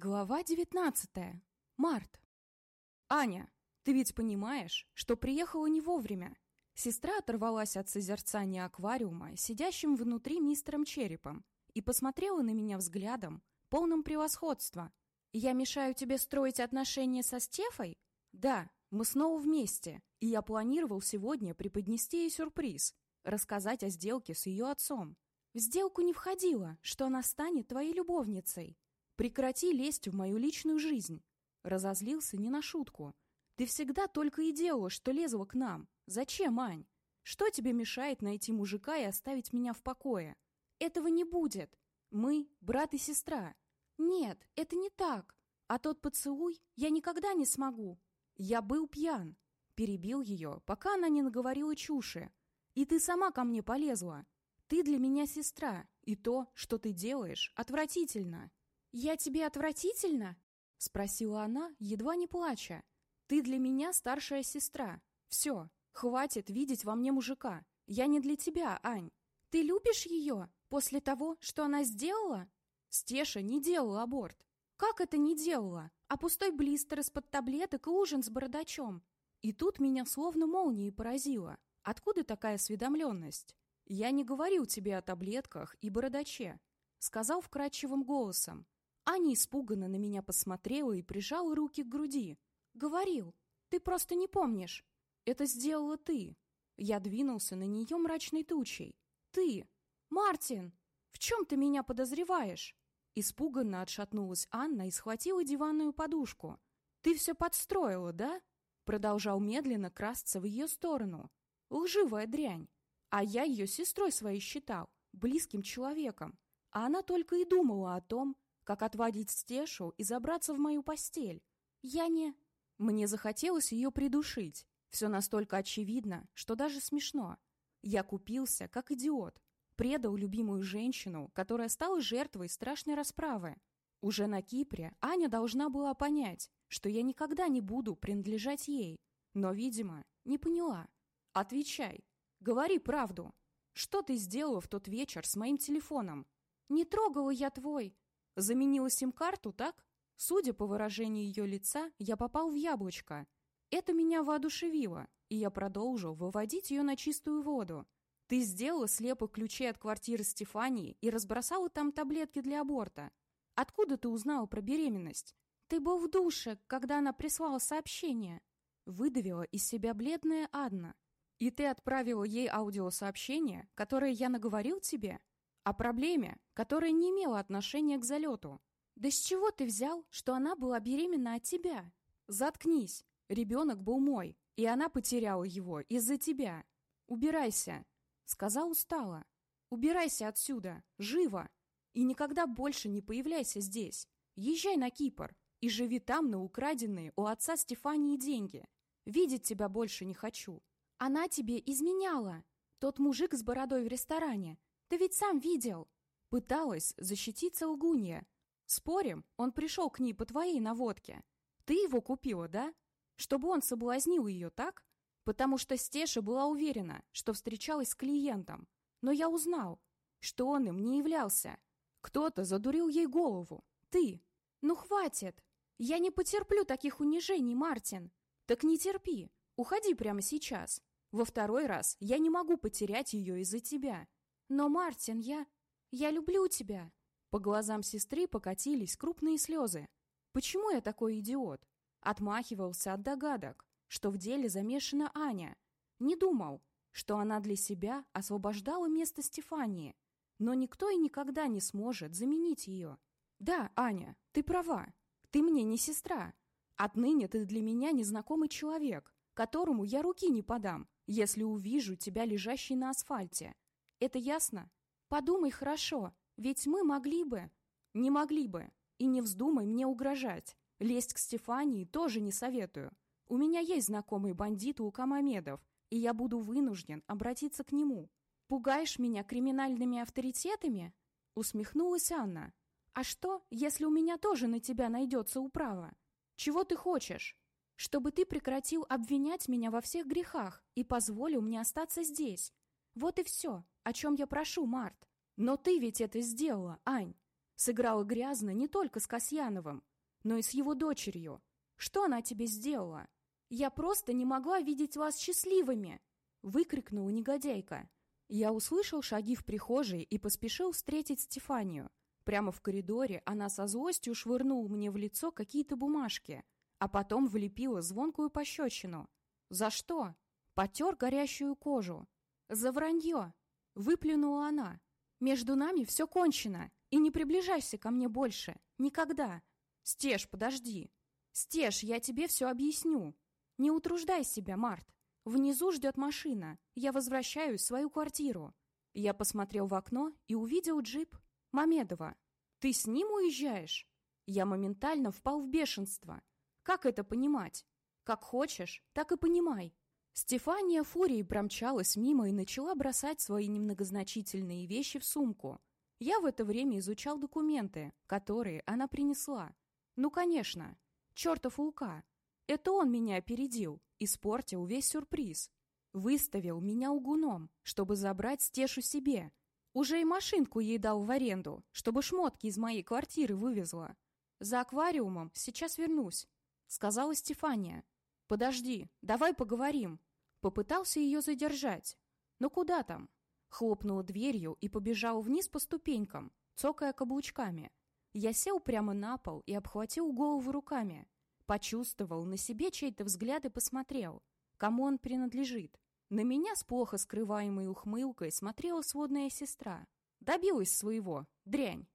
Глава 19. Март. Аня, ты ведь понимаешь, что приехала не вовремя? Сестра оторвалась от созерцания аквариума, сидящим внутри мистером Черепом, и посмотрела на меня взглядом, полным превосходства. «Я мешаю тебе строить отношения со Стефой?» «Да, мы снова вместе, и я планировал сегодня преподнести ей сюрприз, рассказать о сделке с ее отцом. В сделку не входило, что она станет твоей любовницей. Прекрати лезть в мою личную жизнь. Разозлился не на шутку. Ты всегда только и делала, что лезла к нам. Зачем, Ань? Что тебе мешает найти мужика и оставить меня в покое? Этого не будет. Мы брат и сестра. Нет, это не так. А тот поцелуй я никогда не смогу. Я был пьян. Перебил ее, пока она не наговорила чуши. И ты сама ко мне полезла. Ты для меня сестра, и то, что ты делаешь, отвратительно. «Я тебе отвратительно?» — спросила она, едва не плача. «Ты для меня старшая сестра. Все, хватит видеть во мне мужика. Я не для тебя, Ань. Ты любишь ее после того, что она сделала?» Стеша не делала аборт. «Как это не делала? А пустой блистер из-под таблеток и ужин с бородачом?» И тут меня словно молнией поразило. Откуда такая осведомленность? «Я не говорил тебе о таблетках и бородаче», — сказал вкрадчивым голосом. Аня испуганно на меня посмотрела и прижала руки к груди. «Говорил, ты просто не помнишь. Это сделала ты». Я двинулся на нее мрачной тучей. «Ты! Мартин! В чем ты меня подозреваешь?» Испуганно отшатнулась Анна и схватила диванную подушку. «Ты все подстроила, да?» Продолжал медленно красться в ее сторону. «Лживая дрянь. А я ее сестрой своей считал, близким человеком. А она только и думала о том, как отводить Стешу и забраться в мою постель. Я не... Мне захотелось ее придушить. Все настолько очевидно, что даже смешно. Я купился, как идиот. Предал любимую женщину, которая стала жертвой страшной расправы. Уже на Кипре Аня должна была понять, что я никогда не буду принадлежать ей. Но, видимо, не поняла. Отвечай. Говори правду. Что ты сделала в тот вечер с моим телефоном? Не трогала я твой. Заменила сим-карту, так? Судя по выражению ее лица, я попал в яблочко. Это меня воодушевило, и я продолжил выводить ее на чистую воду. Ты сделала слепых ключей от квартиры Стефании и разбросала там таблетки для аборта. Откуда ты узнала про беременность? Ты был в душе, когда она прислала сообщение. Выдавила из себя бледная Адна. И ты отправила ей аудиосообщение, которое я наговорил тебе? О проблеме, которая не имела отношения к залету. Да с чего ты взял, что она была беременна от тебя? Заткнись. Ребенок был мой, и она потеряла его из-за тебя. Убирайся. Сказал устало. Убирайся отсюда. Живо. И никогда больше не появляйся здесь. Езжай на Кипр и живи там на украденные у отца Стефании деньги. Видеть тебя больше не хочу. Она тебе изменяла. Тот мужик с бородой в ресторане. Ты ведь сам видел!» Пыталась защититься лгунья. «Спорим, он пришел к ней по твоей наводке. Ты его купила, да? Чтобы он соблазнил ее, так? Потому что Стеша была уверена, что встречалась с клиентом. Но я узнал, что он им не являлся. Кто-то задурил ей голову. Ты. Ну хватит! Я не потерплю таких унижений, Мартин. Так не терпи. Уходи прямо сейчас. Во второй раз я не могу потерять ее из-за тебя. «Но, Мартин, я... я люблю тебя!» По глазам сестры покатились крупные слезы. «Почему я такой идиот?» Отмахивался от догадок, что в деле замешана Аня. Не думал, что она для себя освобождала место Стефании. Но никто и никогда не сможет заменить ее. «Да, Аня, ты права. Ты мне не сестра. Отныне ты для меня незнакомый человек, которому я руки не подам, если увижу тебя лежащей на асфальте. Это ясно? Подумай хорошо, ведь мы могли бы... Не могли бы. И не вздумай мне угрожать. Лезть к Стефании тоже не советую. У меня есть знакомый бандит у Камамедов, и я буду вынужден обратиться к нему. Пугаешь меня криминальными авторитетами? Усмехнулась Анна. А что, если у меня тоже на тебя найдется управа? Чего ты хочешь? Чтобы ты прекратил обвинять меня во всех грехах и позволил мне остаться здесь. Вот и все о чем я прошу, Март. Но ты ведь это сделала, Ань. Сыграла грязно не только с Касьяновым, но и с его дочерью. Что она тебе сделала? Я просто не могла видеть вас счастливыми!» Выкрикнула негодяйка. Я услышал шаги в прихожей и поспешил встретить Стефанию. Прямо в коридоре она со злостью швырнула мне в лицо какие-то бумажки, а потом влепила звонкую пощечину. «За что?» Потер горящую кожу. «За вранье!» Выплюнула она. «Между нами все кончено, и не приближайся ко мне больше. Никогда. Стеж, подожди. Стеж, я тебе все объясню. Не утруждай себя, Март. Внизу ждет машина. Я возвращаюсь в свою квартиру». Я посмотрел в окно и увидел джип Мамедова. «Ты с ним уезжаешь?» Я моментально впал в бешенство. «Как это понимать? Как хочешь, так и понимай. Стефания фурией промчалась мимо и начала бросать свои немногозначительные вещи в сумку. Я в это время изучал документы, которые она принесла. Ну, конечно, чертов Лука. Это он меня опередил, испортил весь сюрприз. Выставил меня угуном, чтобы забрать Стешу себе. Уже и машинку ей дал в аренду, чтобы шмотки из моей квартиры вывезла. За аквариумом сейчас вернусь, сказала Стефания. Подожди, давай поговорим, Попытался ее задержать. Но куда там? Хлопнул дверью и побежал вниз по ступенькам, цокая каблучками. Я сел прямо на пол и обхватил голову руками. Почувствовал на себе чей-то взгляд и посмотрел, кому он принадлежит. На меня с плохо скрываемой ухмылкой смотрела сводная сестра. Добилась своего, дрянь.